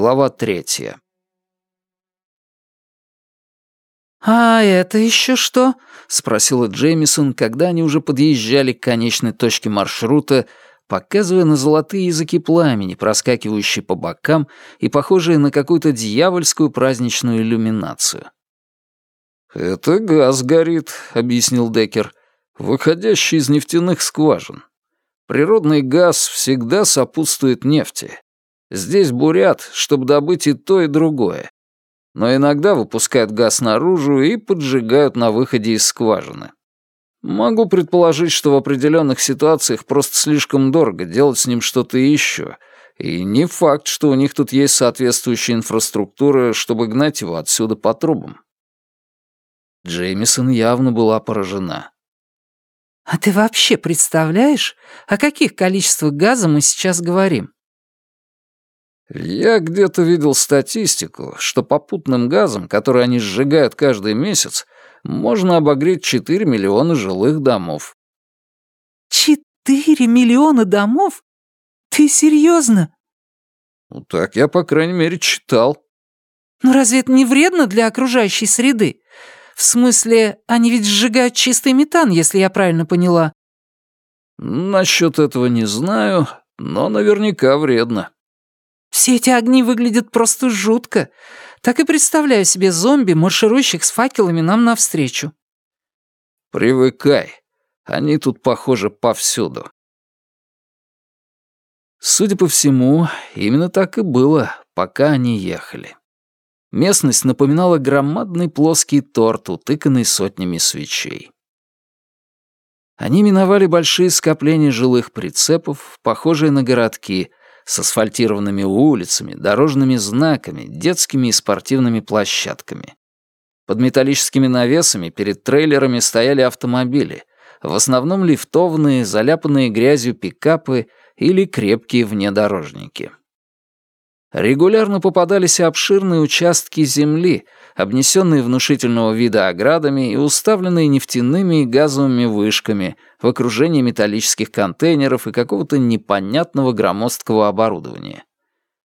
Глава третья. «А это еще что?» — спросила Джеймисон, когда они уже подъезжали к конечной точке маршрута, показывая на золотые языки пламени, проскакивающие по бокам и похожие на какую-то дьявольскую праздничную иллюминацию. «Это газ горит», — объяснил Деккер, — «выходящий из нефтяных скважин. Природный газ всегда сопутствует нефти. Здесь бурят, чтобы добыть и то, и другое. Но иногда выпускают газ наружу и поджигают на выходе из скважины. Могу предположить, что в определенных ситуациях просто слишком дорого делать с ним что-то еще, и не факт, что у них тут есть соответствующая инфраструктура, чтобы гнать его отсюда по трубам. Джеймисон явно была поражена. «А ты вообще представляешь, о каких количествах газа мы сейчас говорим?» Я где-то видел статистику, что попутным газом, который они сжигают каждый месяц, можно обогреть 4 миллиона жилых домов. Четыре миллиона домов? Ты серьезно? Ну, так я, по крайней мере, читал. Но разве это не вредно для окружающей среды? В смысле, они ведь сжигают чистый метан, если я правильно поняла. Насчет этого не знаю, но наверняка вредно. Все эти огни выглядят просто жутко. Так и представляю себе зомби, марширующих с факелами нам навстречу. Привыкай. Они тут, похоже, повсюду. Судя по всему, именно так и было, пока они ехали. Местность напоминала громадный плоский торт, утыканный сотнями свечей. Они миновали большие скопления жилых прицепов, похожие на городки, с асфальтированными улицами, дорожными знаками, детскими и спортивными площадками. Под металлическими навесами перед трейлерами стояли автомобили, в основном лифтовные, заляпанные грязью пикапы или крепкие внедорожники. Регулярно попадались обширные участки земли, обнесенные внушительного вида оградами и уставленные нефтяными и газовыми вышками в окружении металлических контейнеров и какого-то непонятного громоздкого оборудования.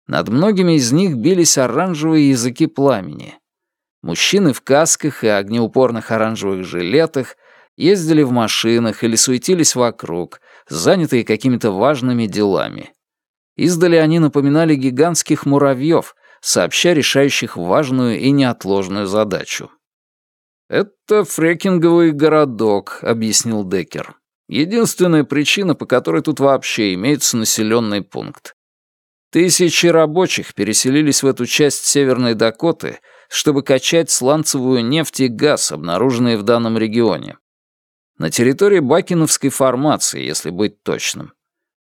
Над многими из них бились оранжевые языки пламени. Мужчины в касках и огнеупорных оранжевых жилетах ездили в машинах или суетились вокруг, занятые какими-то важными делами. Издали они напоминали гигантских муравьев, сообща решающих важную и неотложную задачу. «Это фрекинговый городок», — объяснил Деккер. «Единственная причина, по которой тут вообще имеется населенный пункт. Тысячи рабочих переселились в эту часть Северной Дакоты, чтобы качать сланцевую нефть и газ, обнаруженные в данном регионе. На территории Бакиновской формации, если быть точным.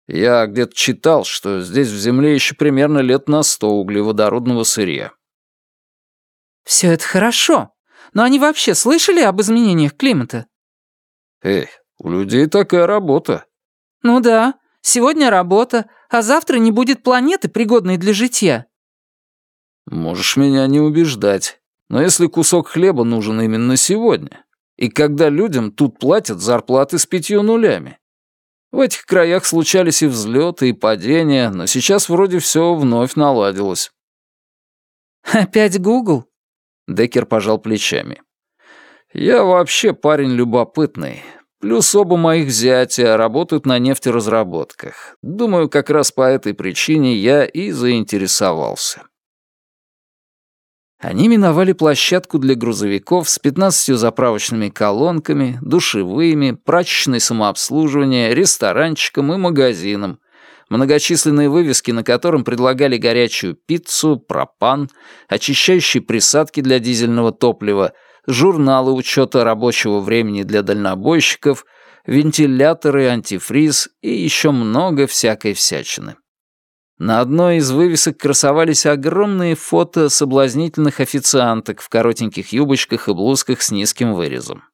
Я где-то читал, что здесь в Земле еще примерно лет на сто углеводородного сырья. Все это хорошо, но они вообще слышали об изменениях климата? Эй, у людей такая работа. Ну да, сегодня работа, а завтра не будет планеты, пригодной для житья. Можешь меня не убеждать, но если кусок хлеба нужен именно сегодня, и когда людям тут платят зарплаты с пятью нулями, в этих краях случались и взлеты, и падения, но сейчас вроде все вновь наладилось. «Опять Гугл?» Деккер пожал плечами. «Я вообще парень любопытный. Плюс оба моих зятя работают на нефтеразработках. Думаю, как раз по этой причине я и заинтересовался». Они миновали площадку для грузовиков с 15 заправочными колонками, душевыми, прачечной самообслуживания, ресторанчиком и магазином, многочисленные вывески на котором предлагали горячую пиццу, пропан, очищающие присадки для дизельного топлива, журналы учета рабочего времени для дальнобойщиков, вентиляторы, антифриз и еще много всякой всячины. На одной из вывесок красовались огромные фото соблазнительных официанток в коротеньких юбочках и блузках с низким вырезом.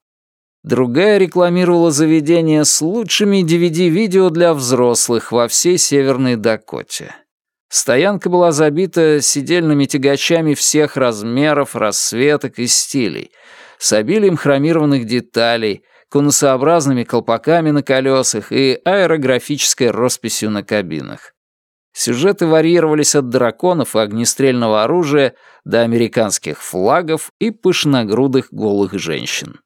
Другая рекламировала заведение с лучшими DVD-видео для взрослых во всей Северной Дакоте. Стоянка была забита сидельными тягачами всех размеров, расцветок и стилей, с обилием хромированных деталей, конусообразными колпаками на колесах и аэрографической росписью на кабинах. Сюжеты варьировались от драконов и огнестрельного оружия до американских флагов и пышногрудых голых женщин.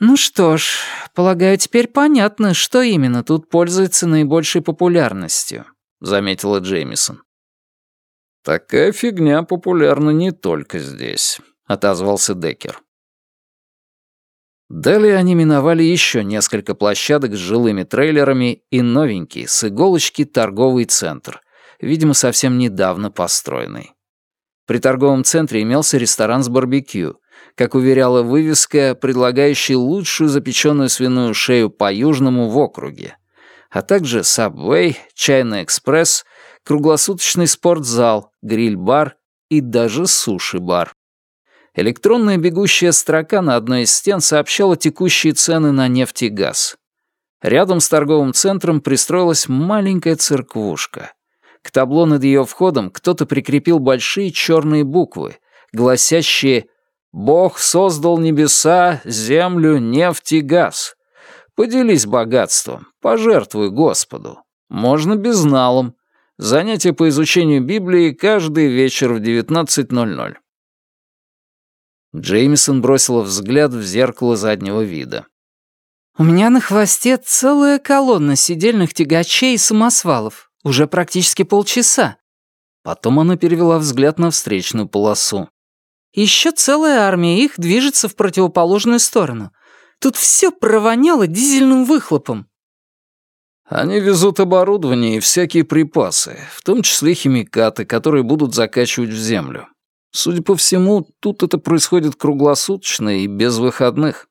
«Ну что ж, полагаю, теперь понятно, что именно тут пользуется наибольшей популярностью», — заметила Джеймисон. «Такая фигня популярна не только здесь», — отозвался Деккер. Далее они миновали еще несколько площадок с жилыми трейлерами и новенький, с иголочки, торговый центр, видимо, совсем недавно построенный. При торговом центре имелся ресторан с барбекю, как уверяла вывеска, предлагающий лучшую запеченную свиную шею по-южному в округе, а также Subway, чайный экспресс, круглосуточный спортзал, гриль-бар и даже суши-бар. Электронная бегущая строка на одной из стен сообщала текущие цены на нефть и газ. Рядом с торговым центром пристроилась маленькая церквушка. К табло над ее входом кто-то прикрепил большие черные буквы, гласящие «Бог создал небеса, землю, нефть и газ. Поделись богатством, пожертвуй Господу. Можно безналом. Занятия по изучению Библии каждый вечер в 19.00. Джеймисон бросила взгляд в зеркало заднего вида. «У меня на хвосте целая колонна сидельных тягачей и самосвалов. Уже практически полчаса». Потом она перевела взгляд на встречную полосу. «Еще целая армия их движется в противоположную сторону. Тут все провоняло дизельным выхлопом». «Они везут оборудование и всякие припасы, в том числе химикаты, которые будут закачивать в землю. Судя по всему, тут это происходит круглосуточно и без выходных.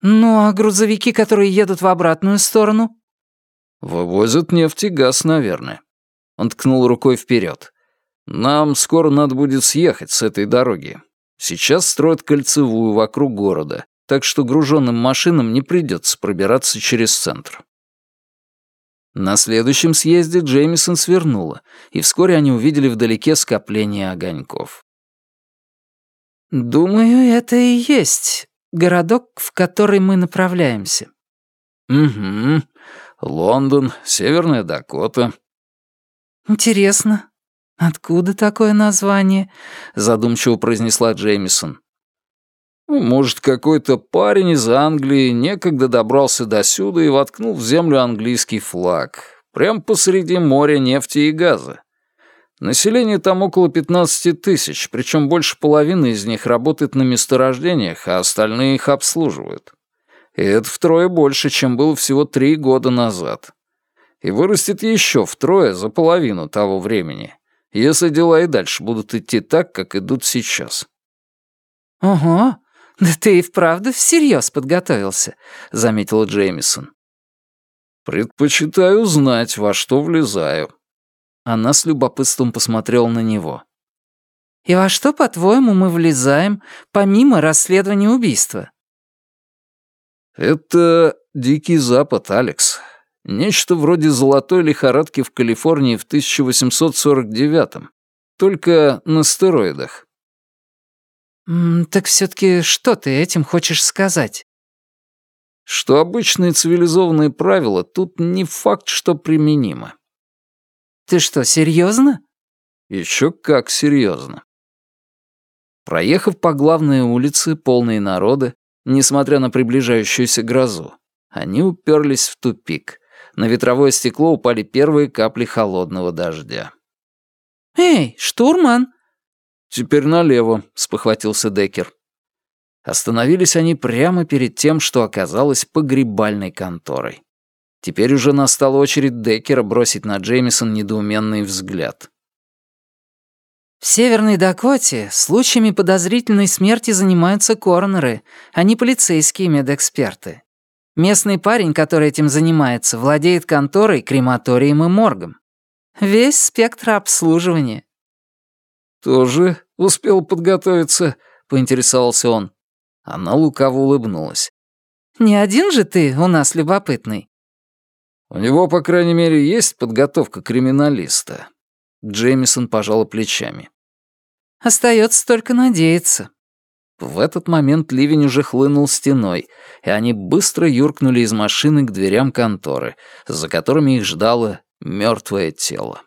Ну а грузовики, которые едут в обратную сторону? Вывозят нефть и газ, наверное. Он ткнул рукой вперед. Нам скоро надо будет съехать с этой дороги. Сейчас строят кольцевую вокруг города, так что груженным машинам не придется пробираться через центр. На следующем съезде Джеймисон свернула, и вскоре они увидели вдалеке скопление огоньков. «Думаю, это и есть городок, в который мы направляемся». «Угу. Лондон, Северная Дакота». «Интересно, откуда такое название?» — задумчиво произнесла Джеймисон. Ну, может, какой-то парень из Англии некогда добрался до сюда и воткнул в землю английский флаг. Прямо посреди моря нефти и газа. Население там около 15 тысяч, причем больше половины из них работает на месторождениях, а остальные их обслуживают. И это втрое больше, чем было всего три года назад. И вырастет еще втрое за половину того времени, если дела и дальше будут идти так, как идут сейчас. «Ого, «Да ты и вправду всерьез подготовился», — заметила Джеймисон. «Предпочитаю знать, во что влезаю». Она с любопытством посмотрела на него. «И во что, по-твоему, мы влезаем, помимо расследования убийства?» «Это Дикий Запад, Алекс. Нечто вроде золотой лихорадки в Калифорнии в 1849-м. Только на стероидах. «Так все-таки что ты этим хочешь сказать?» «Что обычные цивилизованные правила тут не факт, что применимы». «Ты что, серьезно? Еще как серьезно. Проехав по главной улице, полной народа, несмотря на приближающуюся грозу, они уперлись в тупик. На ветровое стекло упали первые капли холодного дождя. «Эй, штурман, «Теперь налево», — спохватился Деккер. Остановились они прямо перед тем, что оказалось погребальной конторой. Теперь уже настала очередь Деккера бросить на Джеймисон недоуменный взгляд. В Северной Дакоте случаями подозрительной смерти занимаются коронеры, а не полицейские медэксперты. Местный парень, который этим занимается, владеет конторой, крематорием и моргом. Весь спектр обслуживания. «Тоже успел подготовиться?» — поинтересовался он. Она лукаво улыбнулась. «Не один же ты у нас любопытный?» «У него, по крайней мере, есть подготовка криминалиста». Джеймисон пожала плечами. «Остается только надеяться». В этот момент ливень уже хлынул стеной, и они быстро юркнули из машины к дверям конторы, за которыми их ждало мертвое тело.